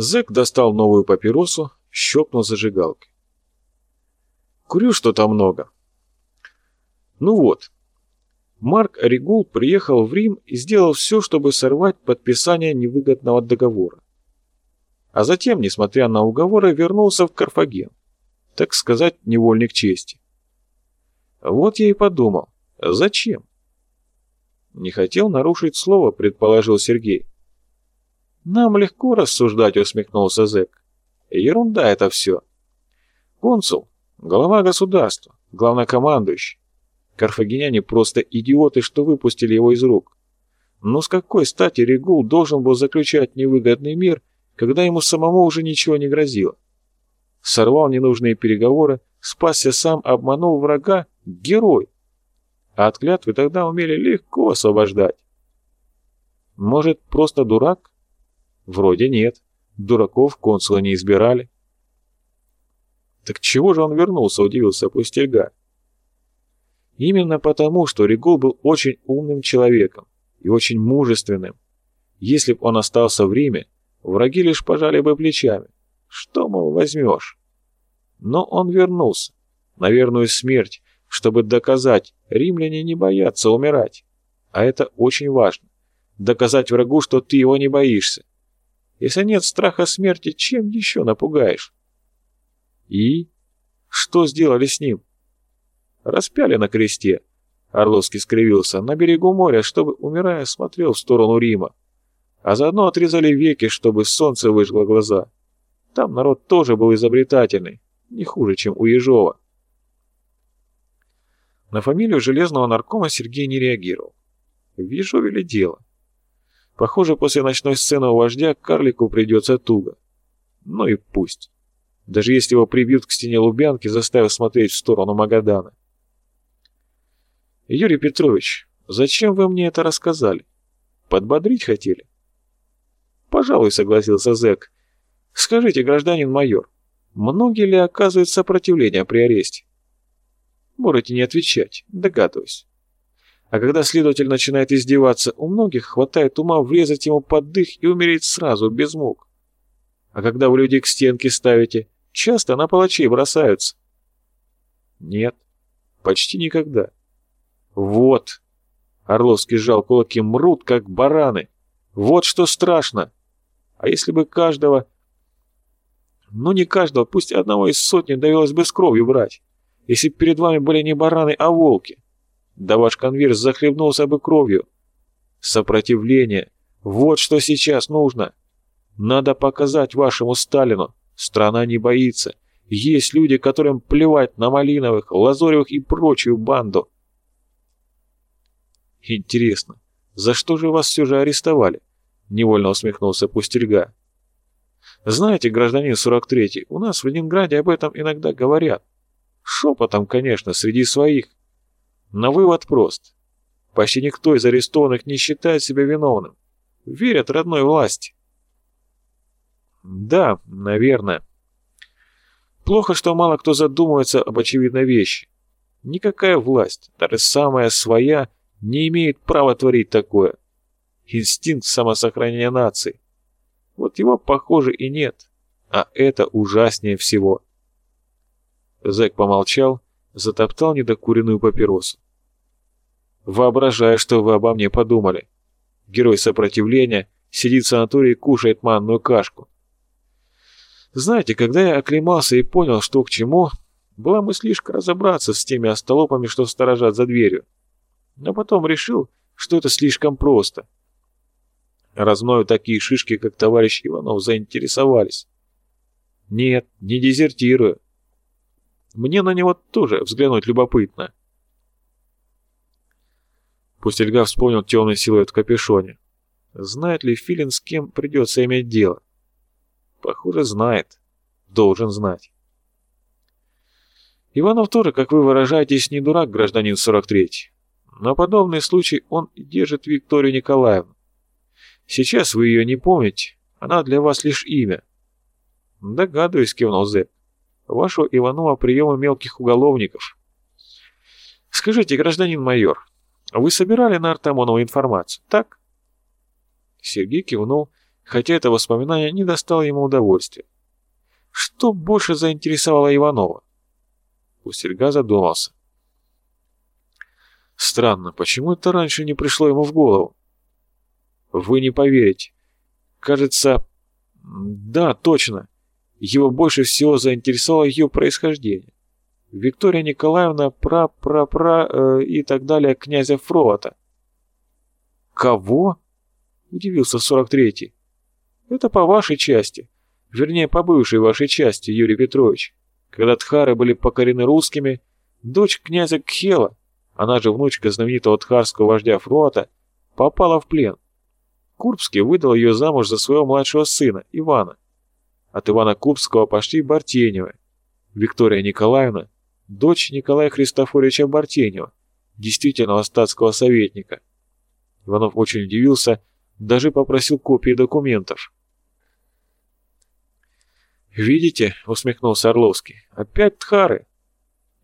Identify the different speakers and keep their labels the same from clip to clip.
Speaker 1: Зэк достал новую папиросу, щелкнул зажигалкой. Курю что-то много. Ну вот. Марк Ригул приехал в Рим и сделал все, чтобы сорвать подписание невыгодного договора. А затем, несмотря на уговоры, вернулся в Карфаген. Так сказать, невольник чести. Вот я и подумал, зачем? Не хотел нарушить слово, предположил Сергей. Нам легко рассуждать, усмехнулся зэк. Ерунда это все. Консул, глава государства, главнокомандующий. Карфагеняне просто идиоты, что выпустили его из рук. Но с какой стати Регул должен был заключать невыгодный мир, когда ему самому уже ничего не грозило? Сорвал ненужные переговоры, спасся сам, обманул врага, герой. А от клятвы тогда умели легко освобождать. Может, просто дурак? Вроде нет. Дураков консула не избирали. Так чего же он вернулся, удивился Пустельга. Именно потому, что Регул был очень умным человеком и очень мужественным. Если бы он остался в Риме, враги лишь пожали бы плечами. Что, мол, возьмешь? Но он вернулся, на верную смерть, чтобы доказать, римляне не боятся умирать. А это очень важно. Доказать врагу, что ты его не боишься. Если нет страха смерти, чем еще напугаешь? И? Что сделали с ним? Распяли на кресте. Орловский скривился. На берегу моря, чтобы, умирая, смотрел в сторону Рима. А заодно отрезали веки, чтобы солнце выжгло глаза. Там народ тоже был изобретательный. Не хуже, чем у Ежова. На фамилию железного наркома Сергей не реагировал. В Ежове ли дело? Похоже, после ночной сцены у вождя карлику придется туго. Ну и пусть. Даже если его прибьют к стене Лубянки, заставив смотреть в сторону Магадана. «Юрий Петрович, зачем вы мне это рассказали? Подбодрить хотели?» «Пожалуй», — согласился зэк. «Скажите, гражданин майор, многие ли оказывают сопротивление при аресте?» Можете не отвечать, догадываюсь. А когда следователь начинает издеваться, у многих хватает ума врезать ему под дых и умереть сразу, без мук. А когда вы людей к стенке ставите, часто на палачей бросаются. Нет, почти никогда. Вот. Орловский сжал кулаки, мрут, как бараны. Вот что страшно. А если бы каждого... Ну не каждого, пусть одного из сотни довелось бы с кровью брать если перед вами были не бараны, а волки. Да ваш конверс захлебнулся бы кровью. Сопротивление. Вот что сейчас нужно. Надо показать вашему Сталину. Страна не боится. Есть люди, которым плевать на Малиновых, Лазоревых и прочую банду. Интересно, за что же вас все же арестовали? Невольно усмехнулся Пустельга. Знаете, гражданин 43-й, у нас в Ленинграде об этом иногда говорят. Шепотом, конечно, среди своих. Но вывод прост. Почти никто из арестованных не считает себя виновным. Верят родной власти. Да, наверное. Плохо, что мало кто задумывается об очевидной вещи. Никакая власть, даже самая своя, не имеет права творить такое. Инстинкт самосохранения нации. Вот его, похоже, и нет. А это ужаснее всего. Зэк помолчал, затоптал недокуренную папиросу. «Воображаю, что вы обо мне подумали. Герой сопротивления сидит в санатории и кушает манную кашку. Знаете, когда я оклемался и понял, что к чему, была мыслишка разобраться с теми остолопами, что сторожат за дверью. Но потом решил, что это слишком просто. Размною такие шишки, как товарищ Иванов, заинтересовались. Нет, не дезертирую. Мне на него тоже взглянуть любопытно. Пустельга вспомнил темный силуэт в капюшоне. Знает ли Филин, с кем придется иметь дело? Похоже, знает. Должен знать. Иванов тоже, как вы выражаетесь, не дурак, гражданин 43-й. Но подобный случай он держит Викторию Николаевну. Сейчас вы ее не помните, она для вас лишь имя. Догадываюсь, кивнул Зэк вашего Иванова приема мелких уголовников. Скажите, гражданин майор, вы собирали на Артамонова информацию, так? Сергей кивнул, хотя это воспоминание не достало ему удовольствия. Что больше заинтересовало Иванова? Пустельга задумался. Странно, почему это раньше не пришло ему в голову? Вы не поверите. Кажется... Да, точно. Его больше всего заинтересовало ее происхождение. Виктория Николаевна пра-пра-пра э, и так далее князя Фровата. «Кого?» — удивился 43-й. «Это по вашей части. Вернее, по бывшей вашей части, Юрий Петрович. Когда тхары были покорены русскими, дочь князя Кхела, она же внучка знаменитого тхарского вождя Фруата, попала в плен. Курбский выдал ее замуж за своего младшего сына, Ивана. От Ивана Курбского пошли Бартеневы. Виктория Николаевна дочь Николая Христофоровича Бартенева, действительного статского советника. Иванов очень удивился, даже попросил копии документов. «Видите?» — усмехнулся Орловский. «Опять тхары!»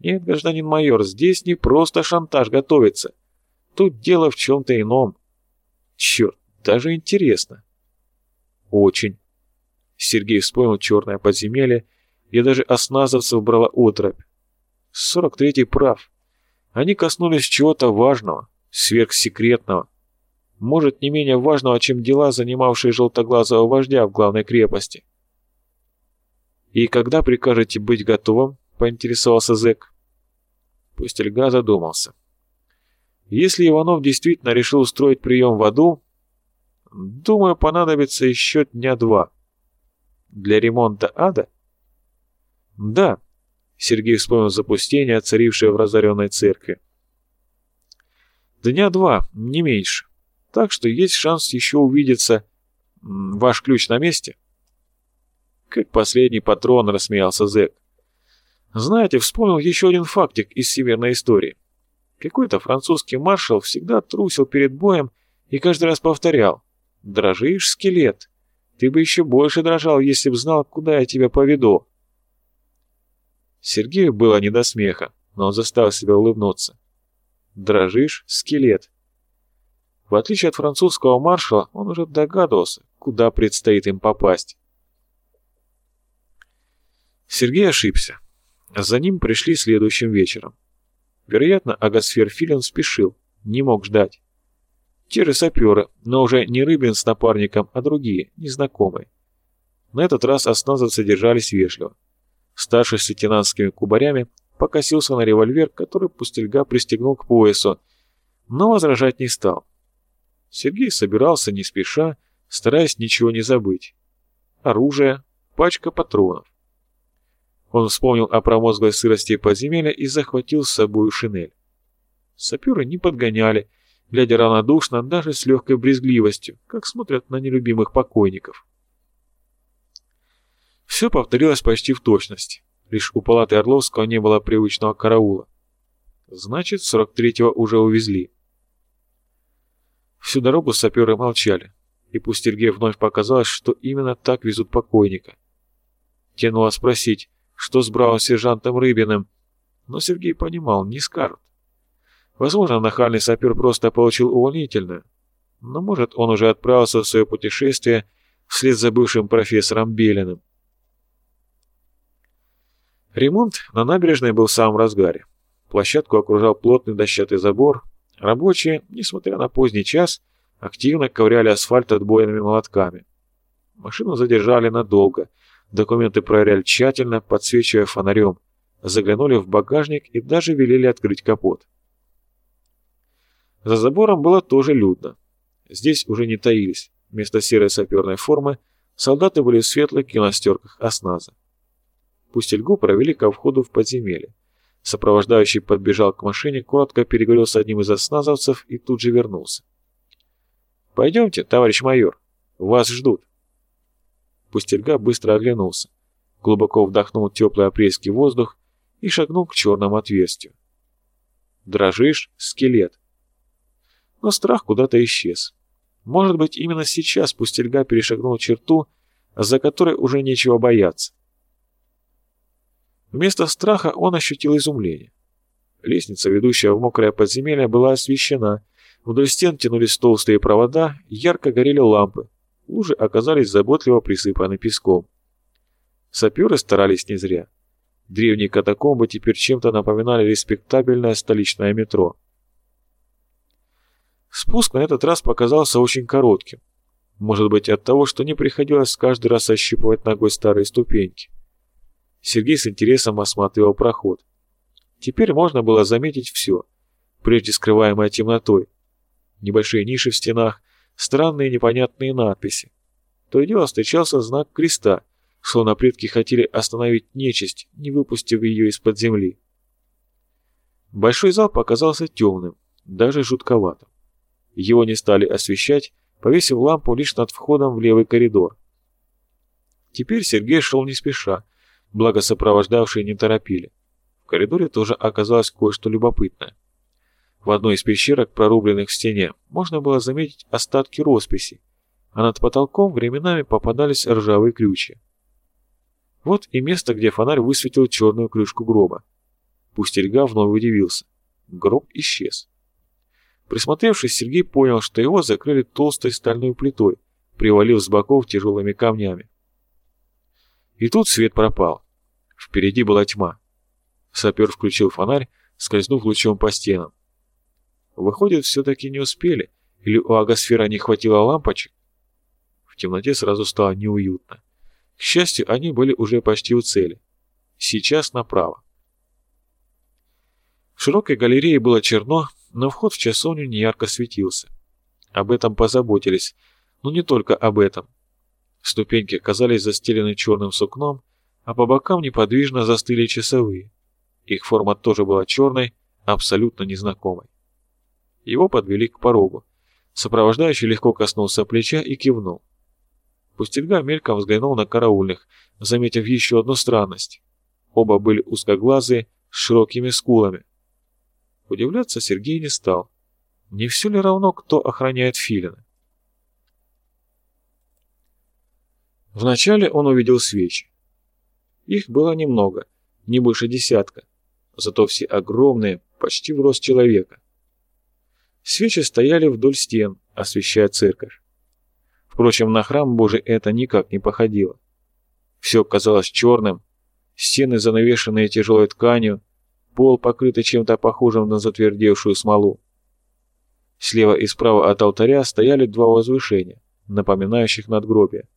Speaker 1: «Нет, гражданин майор, здесь не просто шантаж готовится. Тут дело в чем-то ином. Черт, даже интересно». «Очень». Сергей вспомнил черное подземелье, и даже осназовцев брала отропь. 43-й прав. Они коснулись чего-то важного, сверхсекретного. Может, не менее важного, чем дела, занимавшие желтоглазого вождя в главной крепости. «И когда прикажете быть готовым?» — поинтересовался зэк. Пустельга задумался. «Если Иванов действительно решил устроить прием в аду, думаю, понадобится еще дня два. Для ремонта ада?» «Да, Сергей вспомнил запустение, царившее в разоренной церкви. Дня два, не меньше. Так что есть шанс еще увидеться. Ваш ключ на месте? Как последний патрон, рассмеялся зэк. Знаете, вспомнил еще один фактик из северной истории. Какой-то французский маршал всегда трусил перед боем и каждый раз повторял «Дрожишь, скелет? Ты бы еще больше дрожал, если б знал, куда я тебя поведу». Сергею было не до смеха, но он заставил себя улыбнуться. «Дрожишь, скелет». В отличие от французского маршала, он уже догадывался, куда предстоит им попасть. Сергей ошибся. За ним пришли следующим вечером. Вероятно, Агасфер Филин спешил, не мог ждать. Же саперы, но уже не Рыбин с напарником, а другие, незнакомые. На этот раз осназовцы держались вежливо. Старший с лейтенантскими кубарями покосился на револьвер, который пустельга пристегнул к поясу, но возражать не стал. Сергей собирался не спеша, стараясь ничего не забыть. Оружие, пачка патронов. Он вспомнил о промозглой сырости подземелья и захватил с собой шинель. Саперы не подгоняли, глядя равнодушно, даже с легкой брезгливостью, как смотрят на нелюбимых покойников. Все повторилось почти в точности. Лишь у палаты Орловского не было привычного караула. Значит, 43-го уже увезли. Всю дорогу саперы молчали, и пусть Сергею вновь показалось, что именно так везут покойника. Тянуло спросить, что с бравым сержантом Рыбиным, но Сергей понимал, не скажут. Возможно, нахальный сапер просто получил увольнительную, но может он уже отправился в свое путешествие вслед за бывшим профессором Белиным. Ремонт на набережной был в самом разгаре. Площадку окружал плотный дощатый забор. Рабочие, несмотря на поздний час, активно ковыряли асфальт отбойными молотками. Машину задержали надолго. Документы проверяли тщательно, подсвечивая фонарем. Заглянули в багажник и даже велели открыть капот. За забором было тоже людно. Здесь уже не таились. Вместо серой саперной формы солдаты были в светлых киностерках осназа. Пустельгу провели ко входу в подземелье. Сопровождающий подбежал к машине, коротко переговорил с одним из осназовцев и тут же вернулся. «Пойдемте, товарищ майор, вас ждут». Пустельга быстро оглянулся, глубоко вдохнул теплый апрельский воздух и шагнул к черному отверстию. «Дрожишь, скелет». Но страх куда-то исчез. Может быть, именно сейчас Пустельга перешагнул черту, за которой уже нечего бояться. Вместо страха он ощутил изумление. Лестница, ведущая в мокрое подземелье, была освещена. Вдоль стен тянулись толстые провода, ярко горели лампы. лужи оказались заботливо присыпаны песком. Саперы старались не зря. Древние катакомбы теперь чем-то напоминали респектабельное столичное метро. Спуск на этот раз показался очень коротким. Может быть от того, что не приходилось каждый раз ощупывать ногой старые ступеньки. Сергей с интересом осматривал проход. Теперь можно было заметить все, прежде скрываемое темнотой. Небольшие ниши в стенах, странные непонятные надписи. То и дело встречался знак креста, словно предки хотели остановить нечисть, не выпустив ее из-под земли. Большой зал показался темным, даже жутковатым. Его не стали освещать, повесив лампу лишь над входом в левый коридор. Теперь Сергей шел не спеша, благо сопровождавшие не торопили. В коридоре тоже оказалось кое-что любопытное. В одной из пещерок, прорубленных в стене, можно было заметить остатки росписи, а над потолком временами попадались ржавые ключи. Вот и место, где фонарь высветил черную крышку гроба. Пустельга вновь удивился. Гроб исчез. Присмотревшись, Сергей понял, что его закрыли толстой стальной плитой, привалив с боков тяжелыми камнями. И тут свет пропал. Впереди была тьма. Сапер включил фонарь, скользнув лучом по стенам. Выходит, все-таки не успели, или у агосфера не хватило лампочек? В темноте сразу стало неуютно. К счастью, они были уже почти у цели. Сейчас направо. В широкой галерее было черно, но вход в часовню неярко светился. Об этом позаботились, но не только об этом. Ступеньки оказались застелены черным сукном, а по бокам неподвижно застыли часовые. Их форма тоже была черной, абсолютно незнакомой. Его подвели к порогу. Сопровождающий легко коснулся плеча и кивнул. Пустельга мельком взглянул на караульных, заметив еще одну странность. Оба были узкоглазые, с широкими скулами. Удивляться Сергей не стал. Не все ли равно, кто охраняет филина? Вначале он увидел свечи. Их было немного, не больше десятка, зато все огромные, почти в рост человека. Свечи стояли вдоль стен, освещая церковь. Впрочем, на храм Божий это никак не походило. Все казалось черным, стены занавешенные тяжелой тканью, пол покрытый чем-то похожим на затвердевшую смолу. Слева и справа от алтаря стояли два возвышения, напоминающих надгробие.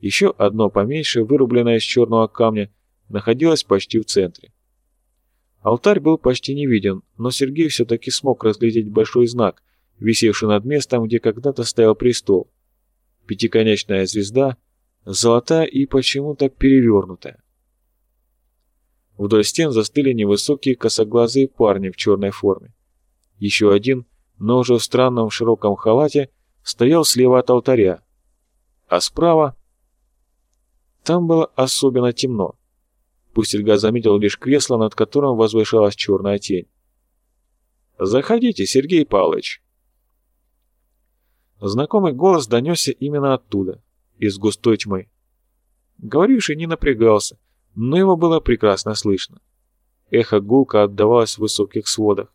Speaker 1: Еще одно поменьше, вырубленное из черного камня, находилось почти в центре. Алтарь был почти не виден, но Сергей все-таки смог разглядеть большой знак, висевший над местом, где когда-то стоял престол. Пятиконечная звезда, золотая и почему-то перевернутая. Вдоль стен застыли невысокие косоглазые парни в черной форме. Еще один, но уже в странном широком халате, стоял слева от алтаря, а справа... Там было особенно темно. Пустельга заметил лишь кресло, над которым возвышалась черная тень. «Заходите, Сергей Павлович!» Знакомый голос донесся именно оттуда, из густой тьмы. Говоривший не напрягался, но его было прекрасно слышно. Эхо гулко отдавалось в высоких сводах.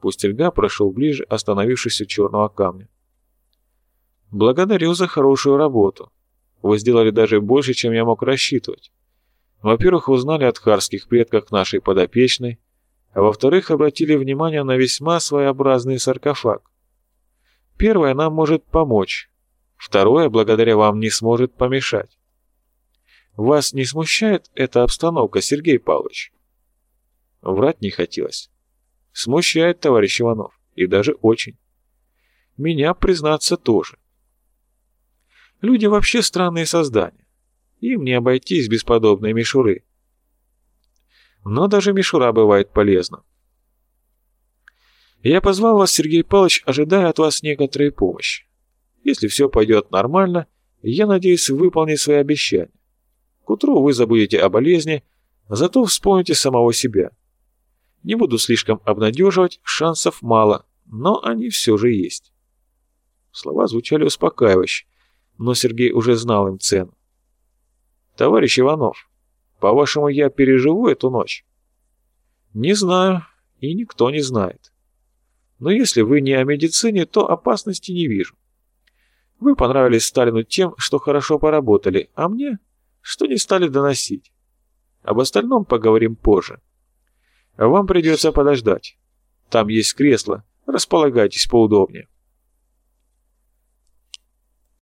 Speaker 1: Пустельга прошел ближе, остановившись у черного камня. «Благодарю за хорошую работу. Вы сделали даже больше, чем я мог рассчитывать. Во-первых, узнали от харских предков нашей подопечной, а во-вторых, обратили внимание на весьма своеобразный саркофаг. Первое нам может помочь, второе, благодаря вам, не сможет помешать. Вас не смущает эта обстановка, Сергей Павлович? Врать не хотелось. Смущает, товарищ Иванов, и даже очень. Меня, признаться, тоже. Люди вообще странные создания. Им не обойтись без подобной мишуры. Но даже мишура бывает полезна. Я позвал вас, Сергей Павлович, ожидая от вас некоторой помощи. Если все пойдет нормально, я надеюсь выполнить свои обещания. Утру вы забудете о болезни, зато вспомните самого себя. Не буду слишком обнадеживать, шансов мало, но они все же есть. Слова звучали успокаивающе, но Сергей уже знал им цену. «Товарищ Иванов, по-вашему, я переживу эту ночь?» «Не знаю, и никто не знает. Но если вы не о медицине, то опасности не вижу. Вы понравились Сталину тем, что хорошо поработали, а мне, что не стали доносить. Об остальном поговорим позже. Вам придется подождать. Там есть кресло, располагайтесь поудобнее.